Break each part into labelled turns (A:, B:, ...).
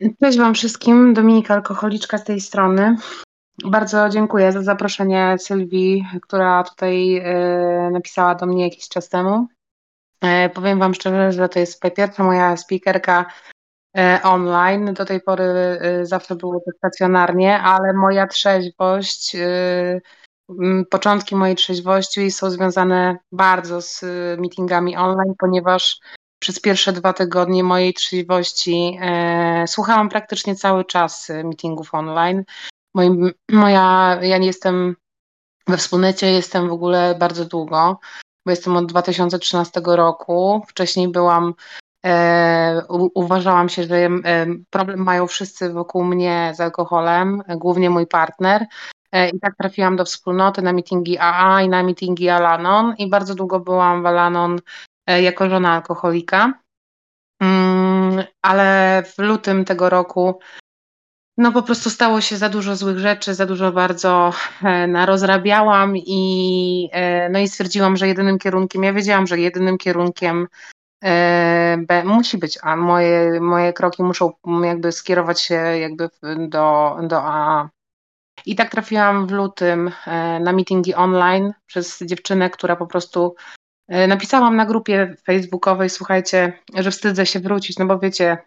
A: Cześć Wam wszystkim, Dominika Alkoholiczka z tej strony. Bardzo dziękuję za zaproszenie Sylwii, która tutaj e, napisała do mnie jakiś czas temu. E, powiem Wam szczerze, że to jest pierwsza moja speakerka e, online. Do tej pory zawsze było to stacjonarnie, ale moja trzeźwość, początki mojej trzeźwości są związane bardzo z meetingami online, ponieważ przez pierwsze dwa tygodnie mojej trzeźwości e, słuchałam praktycznie cały czas meetingów online. Moja, ja nie jestem we wspólnocie, jestem w ogóle bardzo długo, bo jestem od 2013 roku. Wcześniej byłam, e, u, uważałam się, że e, problem mają wszyscy wokół mnie z alkoholem, głównie mój partner. E, I tak trafiłam do wspólnoty na meetingi AA i na meetingi Alanon i bardzo długo byłam w Alanon E, jako żona alkoholika. Mm, ale w lutym tego roku no po prostu stało się za dużo złych rzeczy, za dużo bardzo e, narozrabiałam i, e, no i stwierdziłam, że jedynym kierunkiem, ja wiedziałam, że jedynym kierunkiem B musi być A. Moje, moje kroki muszą jakby skierować się jakby do, do A. I tak trafiłam w lutym na meetingi online przez dziewczynę, która po prostu E, napisałam na grupie facebookowej, słuchajcie, że wstydzę się wrócić, no bo wiecie,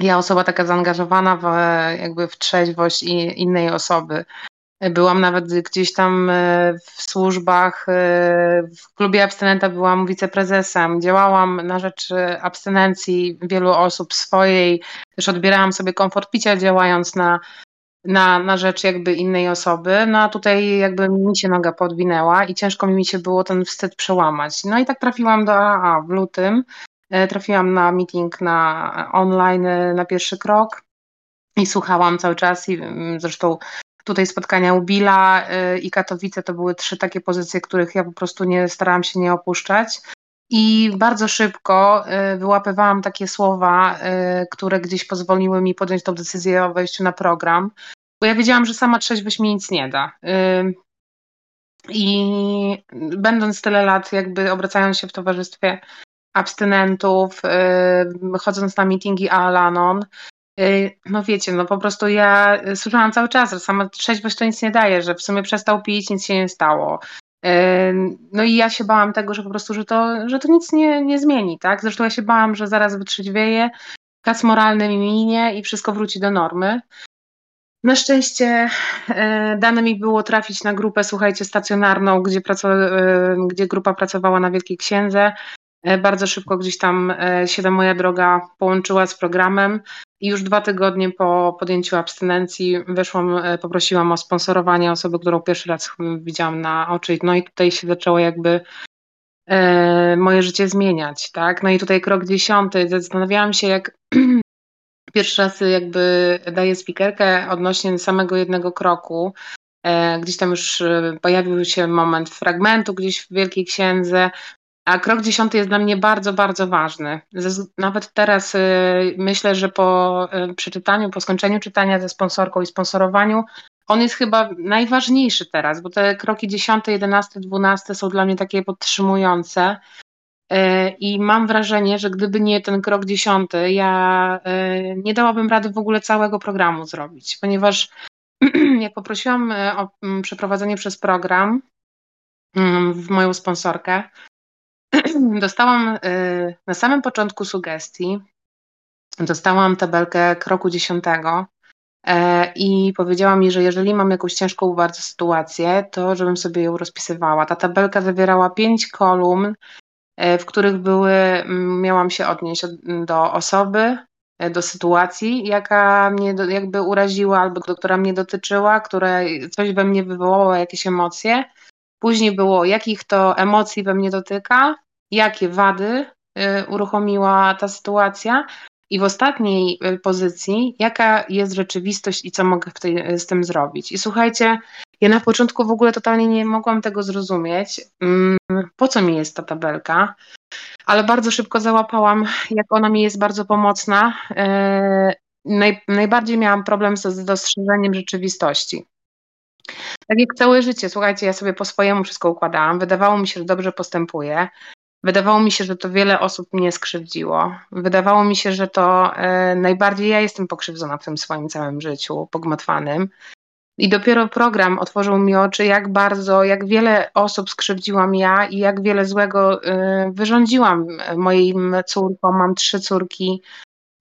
A: ja osoba taka zaangażowana w, jakby w trzeźwość i innej osoby. Byłam nawet gdzieś tam e, w służbach, e, w klubie abstynenta byłam wiceprezesem, działałam na rzecz abstynencji wielu osób swojej, też odbierałam sobie komfort picia działając na na, na rzecz jakby innej osoby, no a tutaj jakby mi się noga podwinęła i ciężko mi się było ten wstyd przełamać. No i tak trafiłam do AA w lutym, e, trafiłam na meeting na online e, na pierwszy krok i słuchałam cały czas i mm, zresztą tutaj spotkania u Billa e, i Katowice to były trzy takie pozycje, których ja po prostu nie starałam się nie opuszczać. I bardzo szybko wyłapywałam takie słowa, które gdzieś pozwoliły mi podjąć tą decyzję o wejściu na program bo ja wiedziałam, że sama trzeźwość mi nic nie da. I będąc tyle lat, jakby obracając się w towarzystwie abstynentów, chodząc na meetingi Alanon, no wiecie, no po prostu ja słyszałam cały czas, że sama trzeźwość to nic nie daje, że w sumie przestał pić, nic się nie stało. No i ja się bałam tego, że po prostu, że to, że to nic nie, nie zmieni, tak? Zresztą ja się bałam, że zaraz wytrzeźwieję, kas moralny mi minie i wszystko wróci do normy. Na szczęście e, dane mi było trafić na grupę, słuchajcie, stacjonarną, gdzie, e, gdzie grupa pracowała na Wielkiej Księdze. E, bardzo szybko gdzieś tam się ta moja droga połączyła z programem i już dwa tygodnie po podjęciu abstynencji weszłam, poprosiłam o sponsorowanie osoby, którą pierwszy raz widziałam na oczy. No i tutaj się zaczęło jakby moje życie zmieniać, tak? No i tutaj krok dziesiąty, zastanawiałam się, jak pierwszy raz jakby daję spikerkę odnośnie samego jednego kroku. E, gdzieś tam już e, pojawił się moment fragmentu gdzieś w Wielkiej Księdze, a krok dziesiąty jest dla mnie bardzo, bardzo ważny. Nawet teraz e, myślę, że po przeczytaniu, po skończeniu czytania ze sponsorką i sponsorowaniu, on jest chyba najważniejszy teraz, bo te kroki dziesiąte, jedenaste, dwunaste są dla mnie takie podtrzymujące. E, I mam wrażenie, że gdyby nie ten krok dziesiąty, ja nie dałabym rady w ogóle całego programu zrobić, ponieważ jak poprosiłam o przeprowadzenie przez program w moją sponsorkę, dostałam na samym początku sugestii, dostałam tabelkę kroku dziesiątego i powiedziała mi, że jeżeli mam jakąś ciężką bardzo sytuację, to żebym sobie ją rozpisywała. Ta tabelka zawierała pięć kolumn E, w których były, miałam się odnieść do osoby, do sytuacji, jaka mnie jakby uraziła albo do, która mnie dotyczyła, która coś we mnie wywołała, jakieś emocje. Później było, jakich to emocji we mnie dotyka, jakie wady e, uruchomiła ta sytuacja. I w ostatniej pozycji, jaka jest rzeczywistość i co mogę tej, z tym zrobić. I słuchajcie, ja na początku w ogóle totalnie nie mogłam tego zrozumieć, mm, po co mi jest ta tabelka, ale bardzo szybko załapałam, jak ona mi jest bardzo pomocna. Naj, najbardziej miałam problem z dostrzeżeniem rzeczywistości. Tak jak całe życie, słuchajcie, ja sobie po swojemu wszystko układałam, wydawało mi się, że dobrze postępuję. Wydawało mi się, że to wiele osób mnie skrzywdziło. Wydawało mi się, że to e, najbardziej ja jestem pokrzywdzona w tym swoim całym życiu pogmatwanym. I dopiero program otworzył mi oczy, jak bardzo, jak wiele osób skrzywdziłam ja i jak wiele złego e, wyrządziłam moim córkom. Mam trzy córki.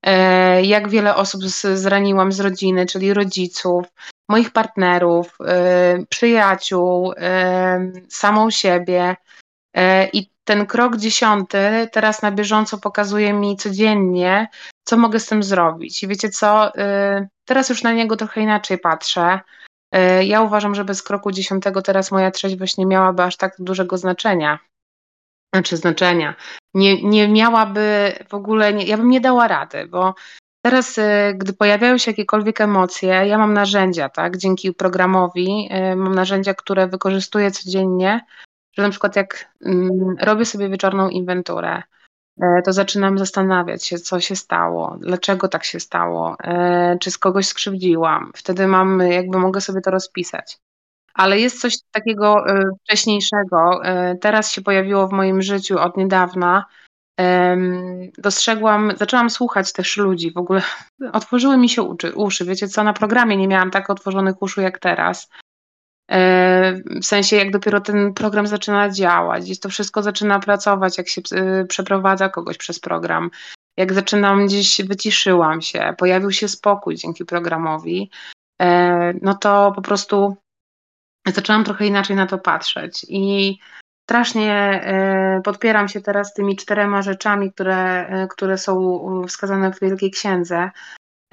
A: E, jak wiele osób zraniłam z rodziny, czyli rodziców, moich partnerów, e, przyjaciół, e, samą siebie. I ten krok dziesiąty teraz na bieżąco pokazuje mi codziennie, co mogę z tym zrobić. I wiecie co, teraz już na niego trochę inaczej patrzę. Ja uważam, że bez kroku dziesiątego teraz moja trzeźwość nie miałaby aż tak dużego znaczenia znaczy znaczenia. Nie, nie miałaby w ogóle, nie, ja bym nie dała rady, bo teraz, y, gdy pojawiają się jakiekolwiek emocje, ja mam narzędzia, tak, dzięki programowi, y, mam narzędzia, które wykorzystuję codziennie, że na przykład jak mm, robię sobie wieczorną inwenturę, y, to zaczynam zastanawiać się, co się stało, dlaczego tak się stało, czy z kogoś skrzywdziłam. Wtedy mam, jakby mogę sobie to rozpisać ale jest coś takiego e, wcześniejszego. E, teraz się pojawiło w moim życiu od niedawna. Dostrzegłam, zaczęłam słuchać też ludzi. W ogóle otworzyły mi się uszy, uszy. Wiecie co, na programie nie miałam tak otworzonych uszu jak teraz. E, w sensie, jak dopiero ten program zaczyna działać, gdzieś to wszystko zaczyna pracować, jak się przeprowadza kogoś przez program. Jak zaczynam gdzieś, wyciszyłam się, pojawił się spokój dzięki programowi, no to po prostu zaczęłam trochę inaczej na to patrzeć i strasznie e, podpieram się teraz tymi czterema rzeczami, które, e, które są wskazane w Wielkiej Księdze.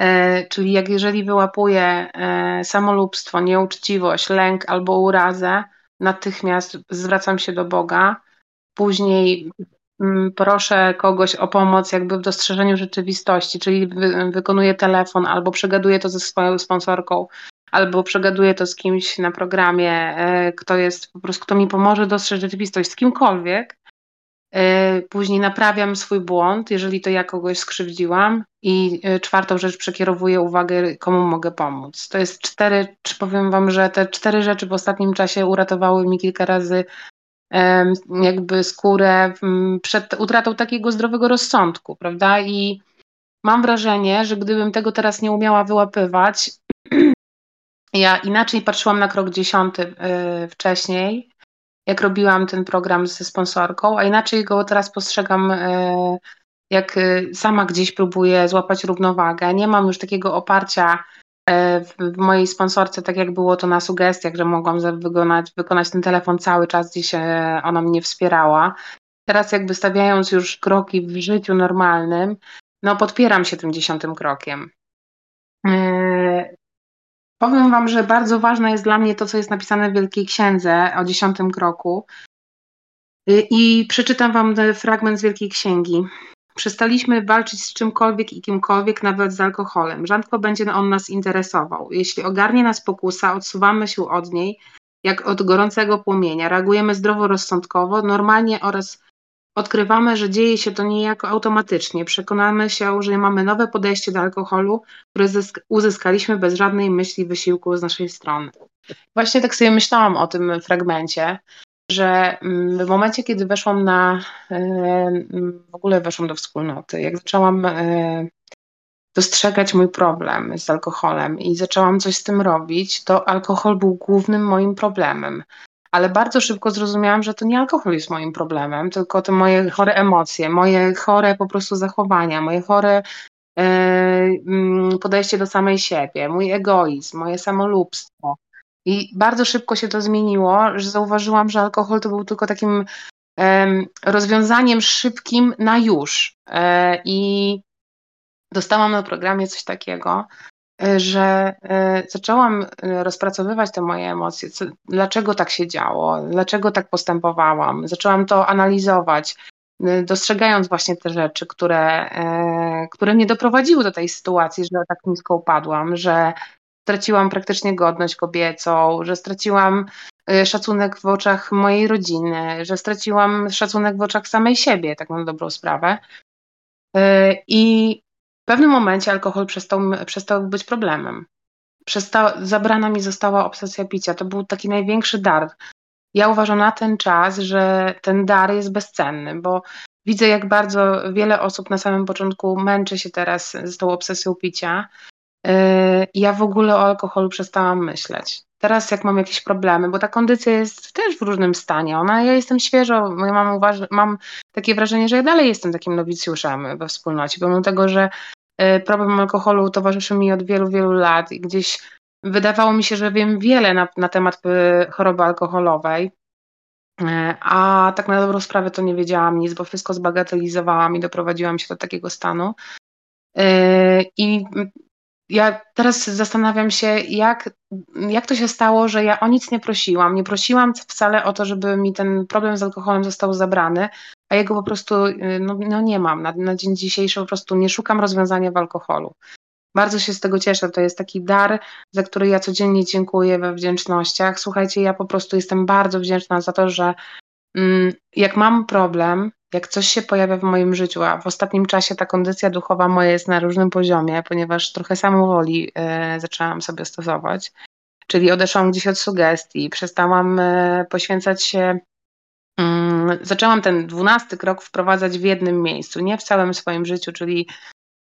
A: E, czyli jak jeżeli wyłapuję samolubstwo, nieuczciwość, lęk albo urazę, natychmiast zwracam się do Boga. Później mm, proszę kogoś o pomoc jakby w dostrzeżeniu rzeczywistości, czyli wykonuję telefon albo przegaduję to ze swoją sponsorką, albo przegaduję to z kimś na programie, e, kto jest po prostu, kto mi pomoże dostrzec rzeczywistość, z kimkolwiek. E, później naprawiam swój błąd, jeżeli to ja kogoś skrzywdziłam. I e, czwartą rzecz przekierowuję uwagę, komu mogę pomóc. To jest cztery, czy powiem Wam, że te cztery rzeczy w ostatnim czasie uratowały mi kilka razy jakby skórę przed utratą takiego zdrowego rozsądku, prawda? I mam wrażenie, że gdybym tego teraz nie umiała wyłapywać, ja inaczej patrzyłam na krok dziesiąty y, wcześniej, jak robiłam ten program ze sponsorką, a inaczej go teraz postrzegam, y, jak y, sama gdzieś próbuję złapać równowagę. Nie mam już takiego oparcia w mojej sponsorce, tak jak było to na sugestiach, że mogłam wykonać, wykonać ten telefon cały czas, gdzie się ona mnie wspierała. Teraz jakby stawiając już kroki w życiu normalnym, no podpieram się tym dziesiątym krokiem. Powiem Wam, że bardzo ważne jest dla mnie to, co jest napisane w Wielkiej Księdze o dziesiątym kroku. Y, I przeczytam Wam fragment z Wielkiej Księgi. Przestaliśmy walczyć z czymkolwiek i kimkolwiek, nawet z alkoholem. Rzadko będzie on nas interesował. Jeśli ogarnie nas pokusa, odsuwamy się od niej, jak od gorącego płomienia. Reagujemy zdroworozsądkowo, normalnie oraz Odkrywamy, że dzieje się to niejako automatycznie. Przekonamy się, że mamy nowe podejście do alkoholu, które uzyskaliśmy bez żadnej myśli wysiłku z naszej strony. Właśnie tak sobie myślałam o tym fragmencie, że mm, w momencie, kiedy weszłam na, w ogóle weszłam do wspólnoty, jak zaczęłam e, dostrzegać mój problem z alkoholem i zaczęłam coś z tym robić, to alkohol był głównym moim problemem ale bardzo szybko zrozumiałam, że to nie alkohol jest moim problemem, tylko te moje chore emocje, moje chore po prostu zachowania, moje chore e, mm, podejście do samej siebie, mój egoizm, moje samolubstwo. I bardzo szybko się to zmieniło, że zauważyłam, że alkohol to był tylko takim rozwiązaniem szybkim na już. E, I dostałam na programie coś takiego, że e, zaczęłam e, rozpracowywać te moje emocje, co, dlaczego tak się działo, dlaczego tak postępowałam. Zaczęłam to analizować, dostrzegając właśnie te rzeczy, które, które mnie doprowadziły do tej sytuacji, że tak nisko upadłam, że straciłam praktycznie godność kobiecą, że straciłam szacunek w oczach mojej rodziny, że straciłam szacunek w oczach samej siebie, tak na dobrą sprawę. I w pewnym momencie alkohol przestał, przestał być problemem. Zabrana mi została obsesja picia. To był taki największy dar. ja uważam na ten czas, że ten dar jest bezcenny, bo widzę, jak bardzo wiele osób na samym początku męczy się teraz z tą obsesją picia. Yy, ja w ogóle o alkoholu przestałam myśleć. Teraz jak mam jakieś problemy, bo ta kondycja jest też w różnym stanie, ona, ja jestem świeżo, ja mam, uważ, mam takie wrażenie, że ja dalej jestem takim nowicjuszem we wspólnocie, pomimo tego, że yy, problem alkoholu towarzyszy mi od wielu, wielu lat i gdzieś wydawało mi się, że wiem wiele na, na temat yy, choroby alkoholowej, a tak na dobrą sprawę to nie wiedziałam nic, bo wszystko zbagatelizowałam i doprowadziłam się do takiego stanu. I ja teraz zastanawiam się, jak, jak to się stało, że ja o nic nie prosiłam. Nie prosiłam wcale o to, żeby mi ten problem z alkoholem został zabrany, a jego po prostu y, no, no nie mam. Na, na dzień dzisiejszy po prostu nie szukam rozwiązania w alkoholu. Bardzo się z tego cieszę. To jest taki dar, za który ja codziennie dziękuję we wdzięcznościach. Słuchajcie, ja po prostu jestem bardzo wdzięczna za to, że mm, jak mam problem, jak coś się pojawia w moim życiu, a w ostatnim czasie ta kondycja duchowa moja jest na różnym poziomie, ponieważ trochę samowoli y, zaczęłam sobie stosować, czyli odeszłam gdzieś od sugestii, przestałam y, poświęcać się, y, zaczęłam ten dwunasty krok wprowadzać w jednym miejscu, nie w całym swoim życiu, czyli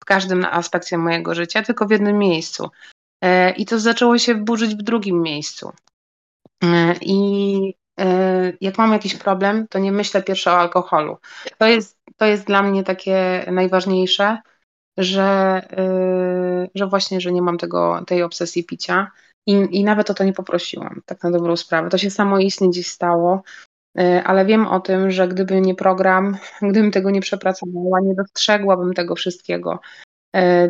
A: w każdym aspekcie mojego życia, tylko w jednym miejscu. I to zaczęło się burzyć w drugim miejscu. I E, jak mam jakiś problem, to nie myślę pierwsze o alkoholu. To jest, to jest dla mnie takie najważniejsze, że, e, że właśnie, że nie mam tego, tej obsesji picia i, i nawet o to nie poprosiłam, tak na dobrą sprawę. To się samoistnie gdzieś stało, e, ale wiem o tym, że gdyby nie program, gdybym tego nie przepracowała, nie dostrzegłabym tego wszystkiego,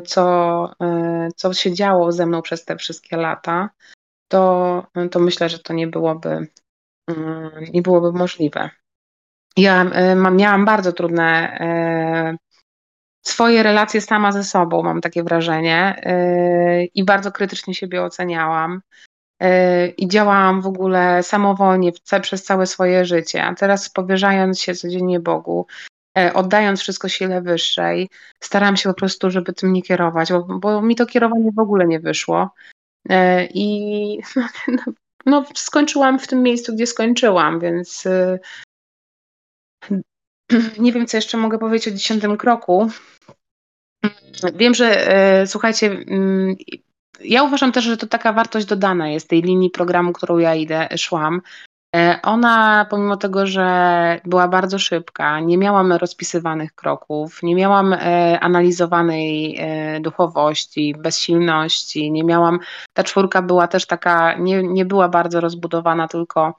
A: co, co się działo ze mną przez te wszystkie lata, to, to myślę, że to nie byłoby nie byłoby możliwe. Ja e, miałam bardzo trudne e, swoje relacje sama ze sobą, mam takie wrażenie, e, i bardzo krytycznie siebie oceniałam. I działałam w ogóle samowolnie przez całe swoje życie, a teraz powierzając się codziennie Bogu, oddając wszystko sile wyższej, staram się po prostu, żeby tym nie kierować, bo, bo mi to kierowanie w ogóle nie wyszło. I no, no, skończyłam w tym miejscu, gdzie skończyłam, więc y, nie wiem, co jeszcze mogę powiedzieć o dziesiątym kroku. Wiem, że y, słuchajcie, mm, ja uważam też, że to taka wartość dodana jest tej linii programu, którą ja idę, szłam. E, ona, pomimo tego, że była bardzo szybka, nie miałam rozpisywanych kroków, nie miałam e, analizowanej e, duchowości, bezsilności, nie miałam. Ta czwórka była też taka, nie, nie była bardzo rozbudowana, tylko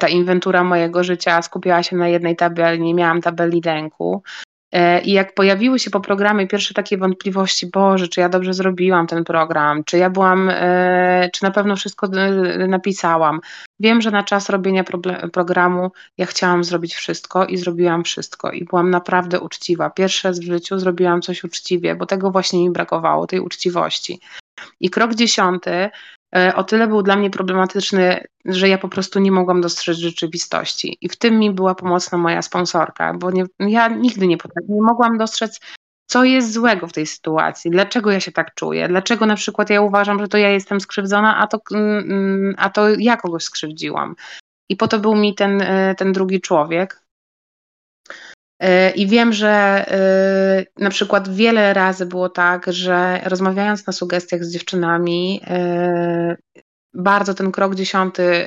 A: ta inwentura mojego życia skupiała się na jednej tabeli, nie miałam tabeli lęku. E, I jak pojawiły się po programie pierwsze takie wątpliwości, Boże, czy ja dobrze zrobiłam ten program, czy ja byłam, e, czy na pewno wszystko e, napisałam. Wiem, że na czas robienia programu ja chciałam zrobić wszystko i zrobiłam wszystko i byłam naprawdę uczciwa. Pierwsze w życiu zrobiłam coś uczciwie, bo tego właśnie mi brakowało, tej uczciwości. I krok dziesiąty o tyle był dla mnie problematyczny, że ja po prostu nie mogłam dostrzec rzeczywistości. I w tym mi była pomocna moja sponsorka, bo nie, ja nigdy nie, nie mogłam dostrzec, co jest złego w tej sytuacji, dlaczego ja się tak czuję, dlaczego na przykład ja uważam, że to ja jestem skrzywdzona, a to, mm, mm, a to ja kogoś skrzywdziłam. I po to był mi ten, e, ten drugi człowiek, E, I wiem, że e, na przykład wiele razy było tak, że rozmawiając na sugestiach z dziewczynami, e, bardzo ten krok dziesiąty,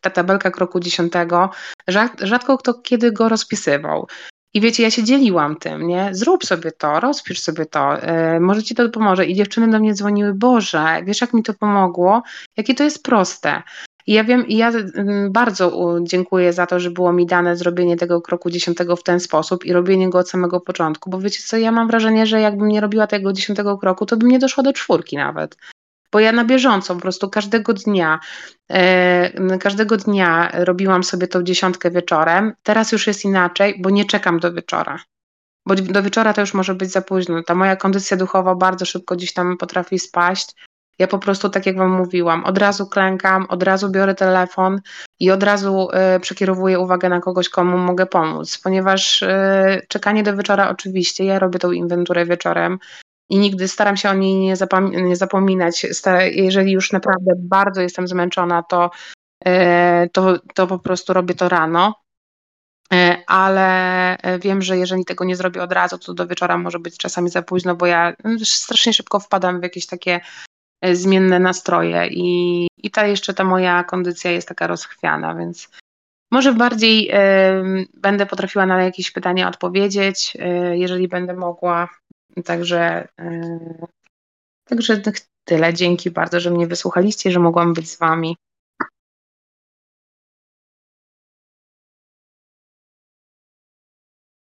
A: ta tabelka kroku dziesiątego, rzadko kto kiedy go rozpisywał. I wiecie, ja się dzieliłam tym, nie? Zrób sobie to, rozpisz sobie to, może ci to pomoże. I dziewczyny do mnie dzwoniły, Boże, wiesz jak mi to pomogło? Jakie to jest proste. I ja wiem, i ja mm, bardzo dziękuję za to, że było mi dane zrobienie tego kroku dziesiątego w ten sposób i robienie go od samego początku, bo wiecie co, ja mam wrażenie, że jakbym nie robiła tego dziesiątego kroku, to bym nie doszła do czwórki nawet. Bo ja na bieżąco, po prostu każdego dnia, e, każdego dnia robiłam sobie tą dziesiątkę wieczorem. Teraz już jest inaczej, bo nie czekam do wieczora. Bo do wieczora to już może być za późno. Ta moja kondycja duchowa bardzo szybko gdzieś tam potrafi spaść ja po prostu, tak jak Wam mówiłam, od razu klękam, od razu biorę telefon i od razu y, przekierowuję uwagę na kogoś, komu mogę pomóc, ponieważ y, czekanie do wieczora, oczywiście, ja robię tą inwenturę wieczorem i nigdy staram się o niej nie, zapom nie zapominać. jeżeli już naprawdę bardzo jestem zmęczona, to to, to po prostu robię to rano. Ale wiem, że jeżeli tego nie zrobię od razu, to do wieczora może być czasami za późno, bo ja strasznie szybko wpadam w jakieś takie zmienne nastroje i, i ta jeszcze ta moja kondycja jest taka rozchwiana, więc może bardziej y, będę potrafiła na jakieś pytania odpowiedzieć, y, jeżeli będę mogła. Także, y, także tyle. Dzięki bardzo, że mnie wysłuchaliście, że mogłam być z Wami.